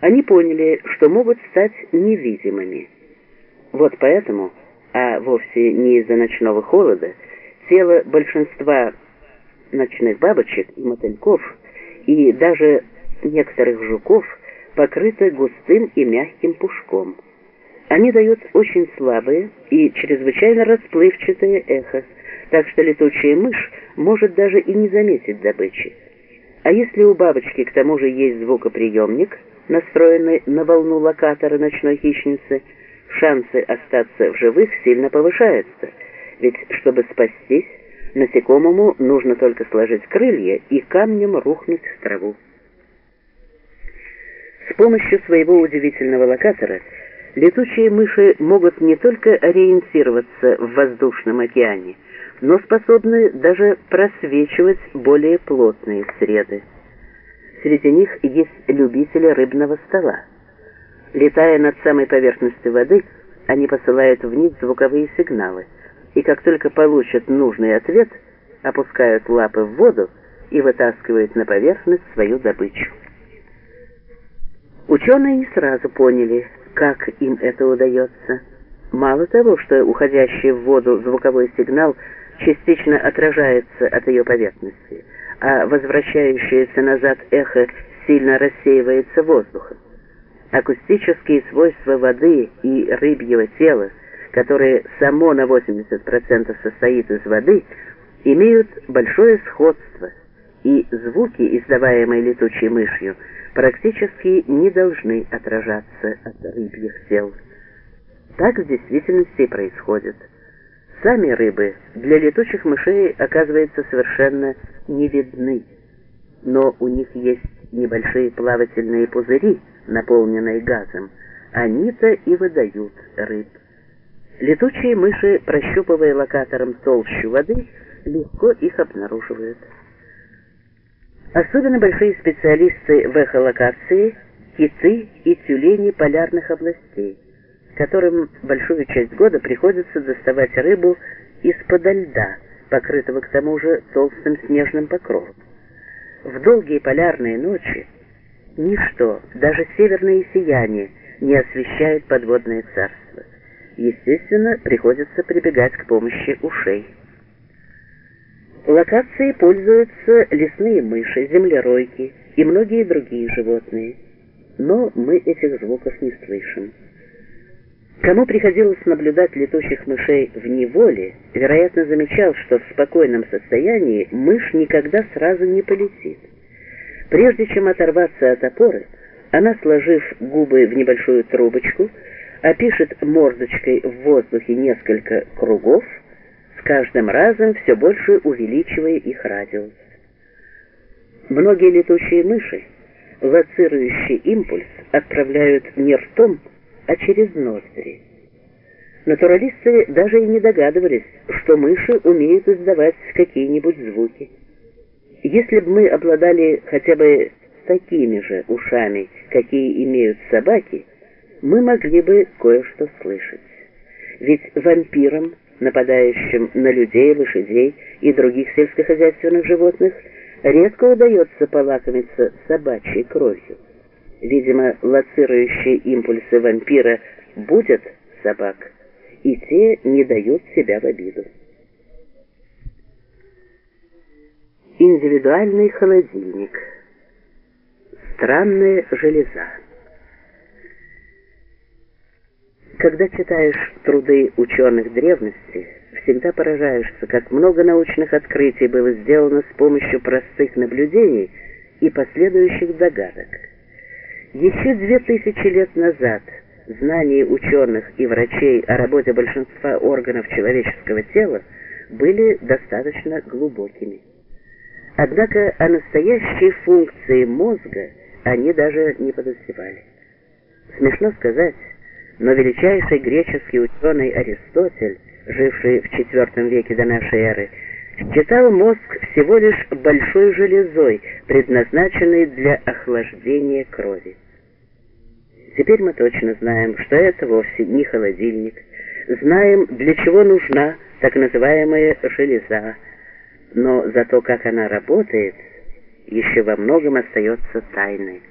они поняли, что могут стать невидимыми. Вот поэтому, а вовсе не из-за ночного холода, тело большинства ночных бабочек и мотыльков, и даже некоторых жуков покрыто густым и мягким пушком. Они дают очень слабые и чрезвычайно расплывчатое эхо, так что летучая мышь может даже и не заметить добычи. А если у бабочки к тому же есть звукоприемник, настроенный на волну локатора ночной хищницы, шансы остаться в живых сильно повышаются, ведь чтобы спастись, насекомому нужно только сложить крылья и камнем рухнуть в траву. С помощью своего удивительного локатора летучие мыши могут не только ориентироваться в воздушном океане, но способны даже просвечивать более плотные среды. Среди них есть любители рыбного стола. Летая над самой поверхностью воды, они посылают вниз звуковые сигналы, и как только получат нужный ответ, опускают лапы в воду и вытаскивают на поверхность свою добычу. Ученые не сразу поняли, как им это удается. Мало того, что уходящий в воду звуковой сигнал частично отражается от ее поверхности, а возвращающееся назад эхо сильно рассеивается воздухом. Акустические свойства воды и рыбьего тела, которое само на 80% состоит из воды, имеют большое сходство, и звуки, издаваемые летучей мышью, практически не должны отражаться от рыбьих тел. Так в действительности и происходит. Сами рыбы для летучих мышей оказывается совершенно не видны, но у них есть небольшие плавательные пузыри, наполненные газом, они-то и выдают рыб. Летучие мыши, прощупывая локатором толщу воды, легко их обнаруживают. Особенно большие специалисты в эхолокации – киты и тюлени полярных областей, которым большую часть года приходится доставать рыбу из-под льда, покрытого к тому же толстым снежным покровом. В долгие полярные ночи ничто, даже северное сияние, не освещает подводное царство. Естественно, приходится прибегать к помощи ушей. Локацией пользуются лесные мыши, землеройки и многие другие животные. Но мы этих звуков не слышим. Кому приходилось наблюдать летучих мышей в неволе, вероятно, замечал, что в спокойном состоянии мышь никогда сразу не полетит. Прежде чем оторваться от опоры, она, сложив губы в небольшую трубочку, опишет мордочкой в воздухе несколько кругов, каждым разом все больше увеличивая их радиус. Многие летучие мыши лоцирующий импульс отправляют не ртом, а через ноздри. Натуралисты даже и не догадывались, что мыши умеют издавать какие-нибудь звуки. Если бы мы обладали хотя бы такими же ушами, какие имеют собаки, мы могли бы кое-что слышать. Ведь вампирам нападающим на людей, лошадей и других сельскохозяйственных животных, редко удается полакомиться собачьей кровью. Видимо, лоцирующие импульсы вампира будут собак, и те не дают себя в обиду. Индивидуальный холодильник. Странная железа. Когда читаешь труды ученых древности, всегда поражаешься, как много научных открытий было сделано с помощью простых наблюдений и последующих догадок. Еще две тысячи лет назад знания ученых и врачей о работе большинства органов человеческого тела были достаточно глубокими. Однако о настоящей функции мозга они даже не подозревали. Смешно сказать, но величайший греческий ученый Аристотель, живший в IV веке до нашей эры, считал мозг всего лишь большой железой, предназначенной для охлаждения крови. Теперь мы точно знаем, что это вовсе не холодильник, знаем, для чего нужна так называемая железа, но за то, как она работает, еще во многом остается тайной.